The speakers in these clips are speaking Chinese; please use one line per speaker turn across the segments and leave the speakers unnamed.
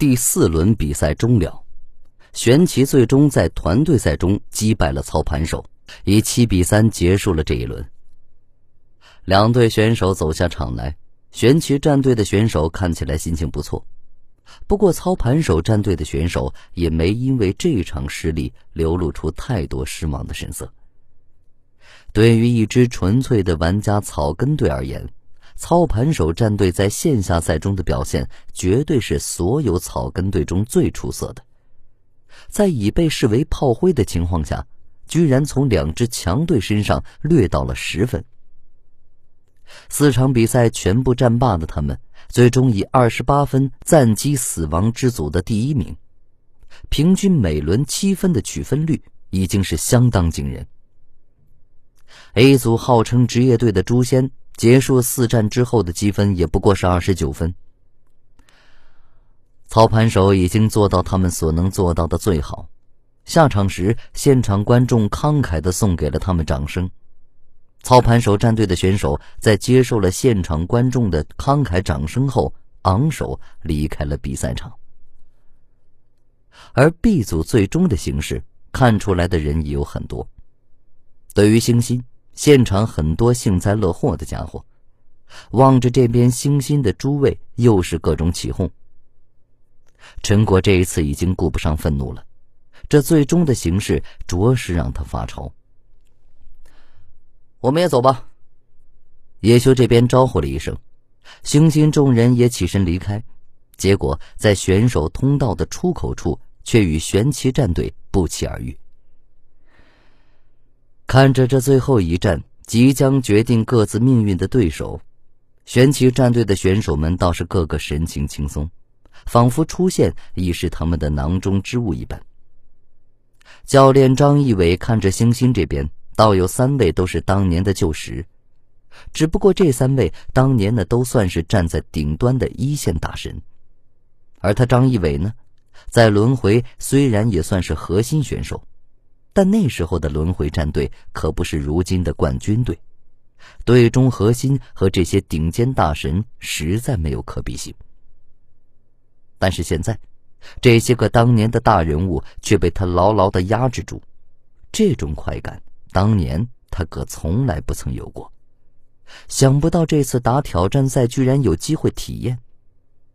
第四轮比赛终了，玄奇最终在团队赛中击败了操盘手，以七比三结束了这一轮。两队选手走下场来，玄奇战队的选手看起来心情不错，不过操盘手战队的选手也没因为这场失利流露出太多失望的神色。对于一支纯粹的玩家草根队而言，操盘手战队在线下赛中的表现绝对是所有草根队中最出色的。在已被视为炮灰的情况下，居然从两支强队身上掠到了十分。四场比赛全部战罢的他们，最终以二十八分暂击死亡之组的第一名，平均每轮七分的取分率已经是相当惊人。A 组号称职业队的诛仙。结束四战之后的积分也不过是二十九分。操盘手已经做到他们所能做到的最好。下场时，现场观众慷慨的送给了他们掌声。操盘手战队的选手在接受了现场观众的慷慨掌声后，昂首离开了比赛场。而 B 组最终的形势，看出来的人也有很多。对于星星。现场很多幸灾乐祸的家伙，望着这边星星的诸位，又是各种起哄。陈果这一次已经顾不上愤怒了，这最终的形势着实让他发愁。我们也走吧。叶修这边招呼了一声，星星众人也起身离开，结果在选手通道的出口处，却与玄奇战队不期而遇。看着这最后一战即将决定各自命运的对手，玄奇战队的选手们倒是个个神情轻松，仿佛出现已是他们的囊中之物一般。教练张一伟看着星星这边，倒有三位都是当年的旧识，只不过这三位当年呢都算是站在顶端的一线大神，而他张一伟呢，在轮回虽然也算是核心选手。但那时候的轮回战队可不是如今的冠军队，队中核心和这些顶尖大神实在没有可比性。但是现在，这些个当年的大人物却被他牢牢的压制住，这种快感，当年他可从来不曾有过。想不到这次打挑战赛居然有机会体验，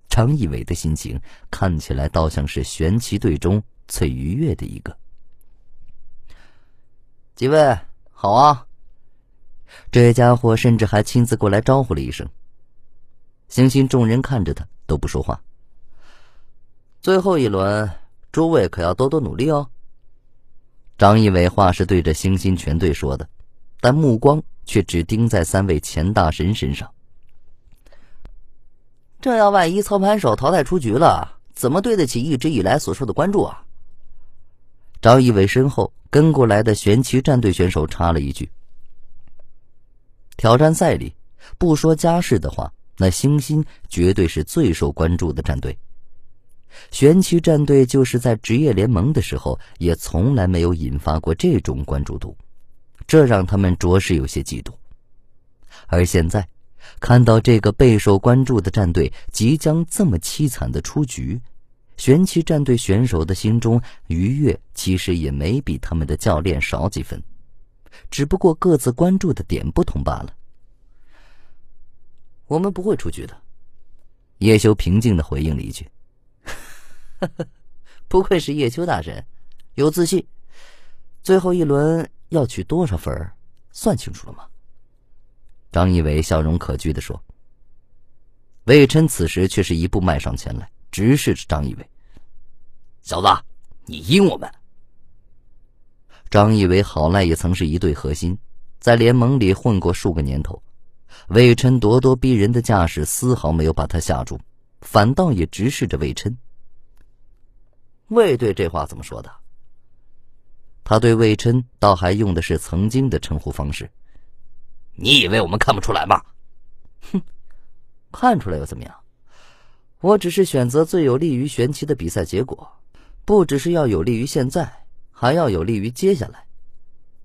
张一伟的心情看起来倒像是玄奇队中最愉悦的一个。几位好啊！这家伙甚至还亲自过来招呼了一声。星星众人看着他都不说话。最后一轮，诸位可要多多努力哦。张一伟话是对着星星全队说的，但目光却只盯在三位前大神身上。这要万一操盘手淘汰出局了，怎么对得起一直以来所受的关注啊？张一伟身后。跟过来的玄奇战队选手插了一句：“挑战赛里，不说家世的话，那星星绝对是最受关注的战队。玄奇战队就是在职业联盟的时候，也从来没有引发过这种关注度，这让他们着实有些嫉妒。而现在，看到这个备受关注的战队即将这么凄惨的出局。”玄奇战队选手的心中愉悦，其实也没比他们的教练少几分，只不过各自关注的点不同罢了。我们不会出局的，叶修平静的回应了一句：“ 不愧是叶修大神，有自信。最后一轮要取多少分，算清楚了吗？”张一伟笑容可掬的说。魏琛此时却是一步迈上前来。直视着张一伟，小子，你阴我们。张一伟好赖也曾是一队核心，在联盟里混过数个年头，魏琛咄咄逼人的架势丝毫没有把他吓住，反倒也直视着魏琛。魏队这话怎么说的？他对魏琛倒还用的是曾经的称呼方式。你以为我们看不出来吗？哼，看出来又怎么样？我只是选择最有利于玄奇的比赛结果，不只是要有利于现在，还要有利于接下来。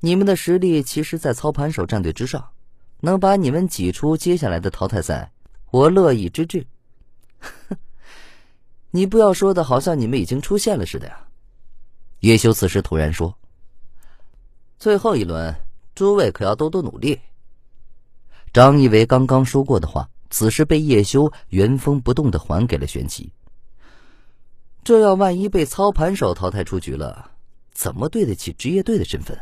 你们的实力其实，在操盘手战队之上，能把你们挤出接下来的淘汰赛，我乐意之至。你不要说的好像你们已经出现了似的呀。叶修此时突然说：“最后一轮，诸位可要多多努力。”张一伟刚刚说过的话，此时被叶修原封不动的还给了玄奇。这要万一被操盘手淘汰出局了，怎么对得起职业队的身份？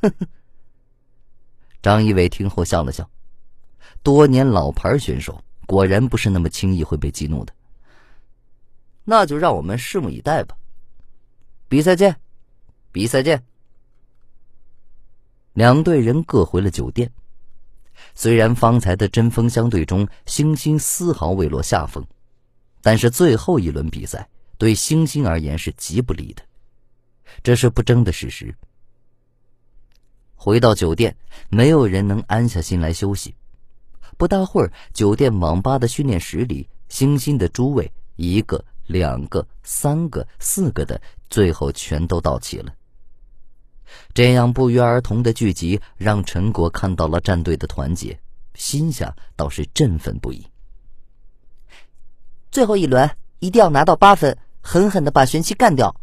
张一伟听后笑了笑，多年老牌选手果然不是那么轻易会被激怒的。那就让我们拭目以待吧。比赛见，比赛见。两队人各回了酒店。虽然方才的针锋相对中，星星丝毫未落下风，但是最后一轮比赛对星星而言是极不利的，这是不争的事实。回到酒店，没有人能安下心来休息。不大会儿，酒店网吧的训练室里，星星的诸位一个。两个、三个、四个的，最后全都到齐了。这样不约而同的聚集，让陈果看到了战队的团结，心下倒是振奋不已。
最后一轮一定要拿到八分，狠狠的把玄奇干掉。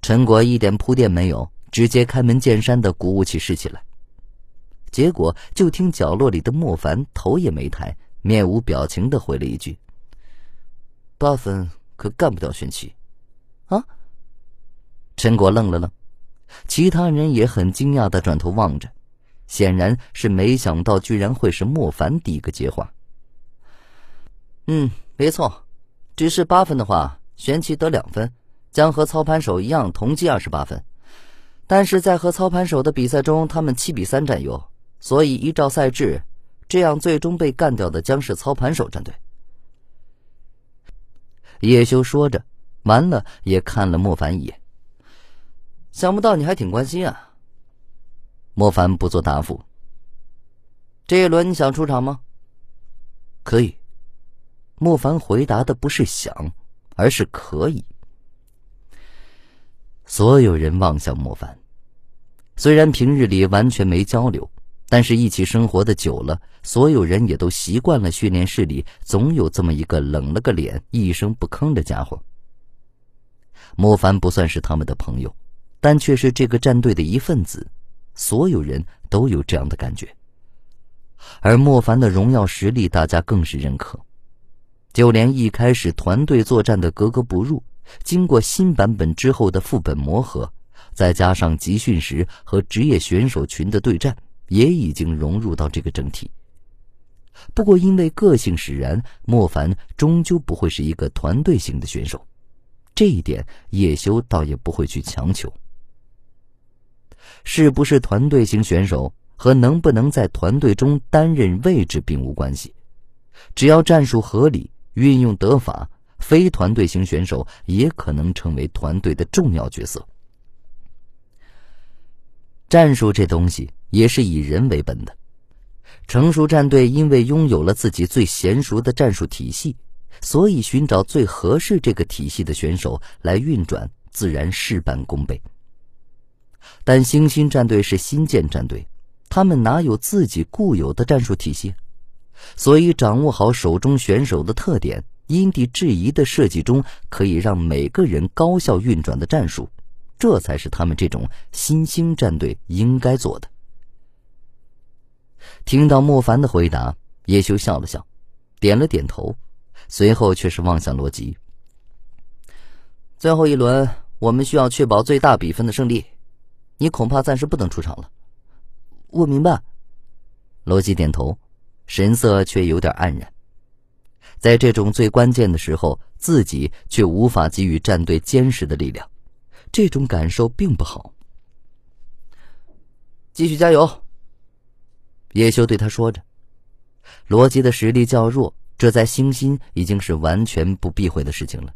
陈果一点铺垫没有，直接开门见山的鼓舞起士气来。结果就听角落里的莫凡头也没抬，面无表情的回了一句。八分可干不掉玄奇，啊！陈果愣了愣，其他人也很惊讶的转头望着，显然是没想到居然会是莫凡第一个接话。嗯，没错，只是八分的话，玄奇得两分，将和操盘手一样同计二十八分，但是在和操盘手的比赛中，他们七比三占优，所以依照赛制，这样最终被干掉的将是操盘手战队。叶修说着，完了也看了莫凡一眼。想不到你还挺关心啊。莫凡不做答复。这一轮你想出场吗？可以。莫凡回答的不是想，而是可以。所有人望向莫凡，虽然平日里完全没交流。但是，一起生活的久了，所有人也都习惯了训练室里总有这么一个冷了个脸、一声不吭的家伙。莫凡不算是他们的朋友，但却是这个战队的一份子，所有人都有这样的感觉。而莫凡的荣耀实力，大家更是认可。就连一开始团队作战的格格不入，经过新版本之后的副本磨合，再加上集训时和职业选手群的对战。也已经融入到这个整体。不过，因为个性使然，莫凡终究不会是一个团队型的选手，这一点叶修倒也不会去强求。是不是团队型选手和能不能在团队中担任位置并无关系，只要战术合理、运用得法，非团队型选手也可能成为团队的重要角色。战术这东西。也是以人为本的。成熟战队因为拥有了自己最娴熟的战术体系，所以寻找最合适这个体系的选手来运转，自然事半功倍。但星星战队是新建战队，他们哪有自己固有的战术体系？所以掌握好手中选手的特点，因地制宜的设计中可以让每个人高效运转的战术，这才是他们这种新兴战队应该做的。听到莫凡的回答，叶修笑了笑，点了点头，随后却是望向罗辑。最后一轮，我们需要确保最大比分的胜利，你恐怕暂时不能出场了。
我明白。
罗辑点头，神色却有点黯然。在这种最关键的时候，自己却无法给予战队坚实的力量，这种感受并不好。继续加油。叶修对他说着：“罗辑的实力较弱，这在星星已经是完全不避讳的事情了。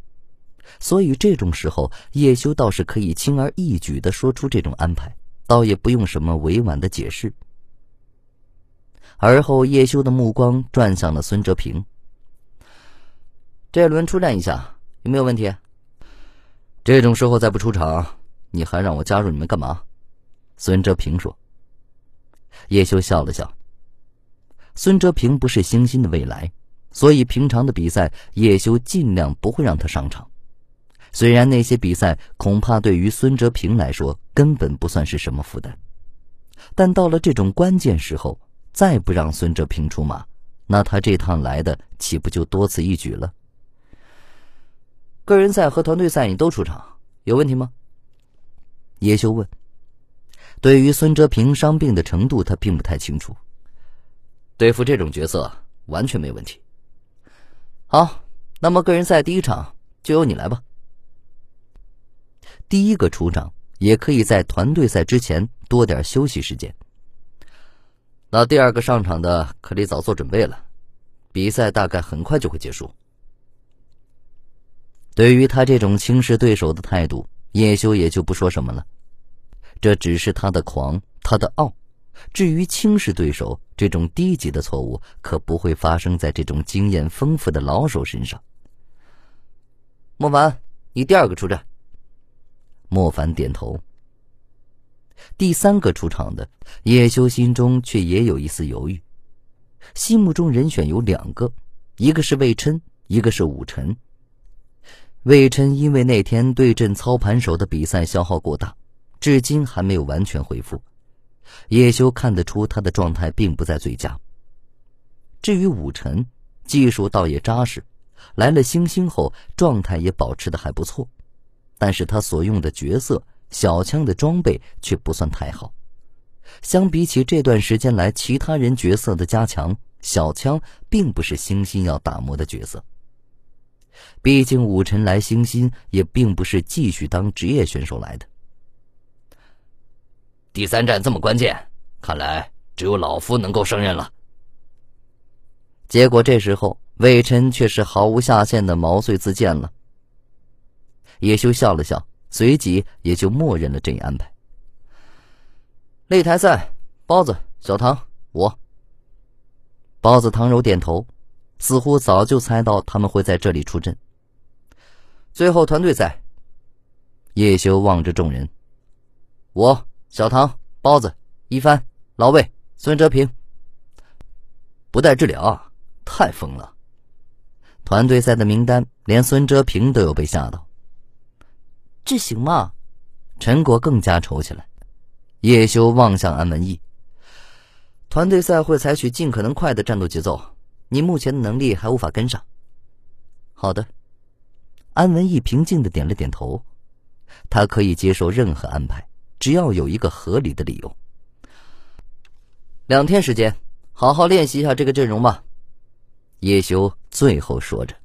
所以这种时候，叶修倒是可以轻而易举的说出这种安排，倒也不用什么委婉的解释。”而后，叶修的目光转向了孙哲平：“这轮出战一下，有没有问题？这种时候再不出场，你还让我加入你们干嘛？”孙哲平说。叶修笑了笑。孙哲平不是星星的未来，所以平常的比赛，叶修尽量不会让他上场。虽然那些比赛恐怕对于孙哲平来说根本不算是什么负担，但到了这种关键时候，再不让孙哲平出马，那他这趟来的岂不就多此一举了？
个人赛和团队赛你都出场，有问题吗？
叶修问。对于孙哲平伤病的程度，他并不太清楚。
对付这种角色完全没问题。
好，那么个人赛第一场就由你来吧。
第一个出场也可以在团队赛之前多点休息时间。
那第二个上场的可得早做准备了，比赛大概很快就会结束。
对于他这种轻视对手的态度，叶修也就不说什么了。这只是他的狂，他的傲。至于轻视对手这种低级的错误，可不会发生在这种经验丰富的老手身上。
莫凡，你第二个出战。
莫凡点头。第三个出场的叶修心中却也有一丝犹豫，心目中人选有两个，一个是魏琛，一个是武晨。魏琛因为那天对阵操盘手的比赛消耗过大，至今还没有完全恢复，叶修看得出他的状态并不在最佳。至于武晨，技术倒也扎实，来了星星后状态也保持的还不错。但是他所用的角色小枪的装备却不算太好，相比起这段时间来其他人角色的加强，小枪并不是星星要打磨的角色。毕竟武臣来星星也并不是继续当职业选手来的。
第三战这么关键，看来只有老夫能够胜任了。
结果这时候魏琛却是毫无下限的毛遂自荐了。叶修笑了笑，随即也就默认了这一安排。
擂台赛，包子、小唐，我。
包子、唐柔点头，似乎早就猜到他们会在这里出阵。
最后团队赛，
叶修望着众人，
我、小唐、包子、一帆、老魏、孙哲平，
不带治疗，太疯了。
团队赛的名单，连孙哲平都有被吓到。
这行吗？
陈果更加愁起来。叶修望向安文逸，
团队赛会采取尽可能快的战斗节奏，你目前的能力还无法跟上。
好的，安文逸平静的点了点头，他可以接受任何安排，只要有一个合理的理由。
两天时间，好好练习一下这个阵容吧。
叶修最后说着。